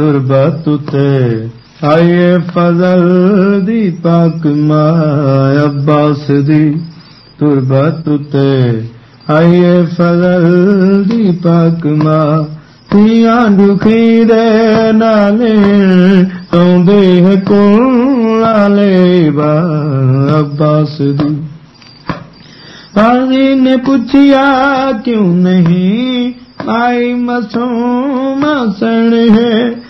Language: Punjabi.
ਤੁਰਬਤ ਉਤੇ ਆਏ ਫਜ਼ਲ ਦੀ ਪਾਕ ਮਾ ਅਬਾਸ ਦੀ ਤੁਰਬਤ ਉਤੇ ਆਏ ਫਜ਼ਲ ਦੀ ਪਾਕ ਮਾ ਤੀਆਂ ਦੁਖੀ ਦੇ ਨਾਲੇ ਆਉਂਦੇ ਹਕੂਨ ਆਲੇ ਬਾ ਅਬਾਸ ਦੀ ਪਾਣੀ ਨੇ ਪੁੱਛਿਆ ਕਿਉਂ ਨਹੀਂ ਆਈ ਮਸੂਮ ਸਣ ਹੈ